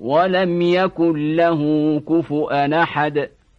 ولم يكن له كفؤا أحد.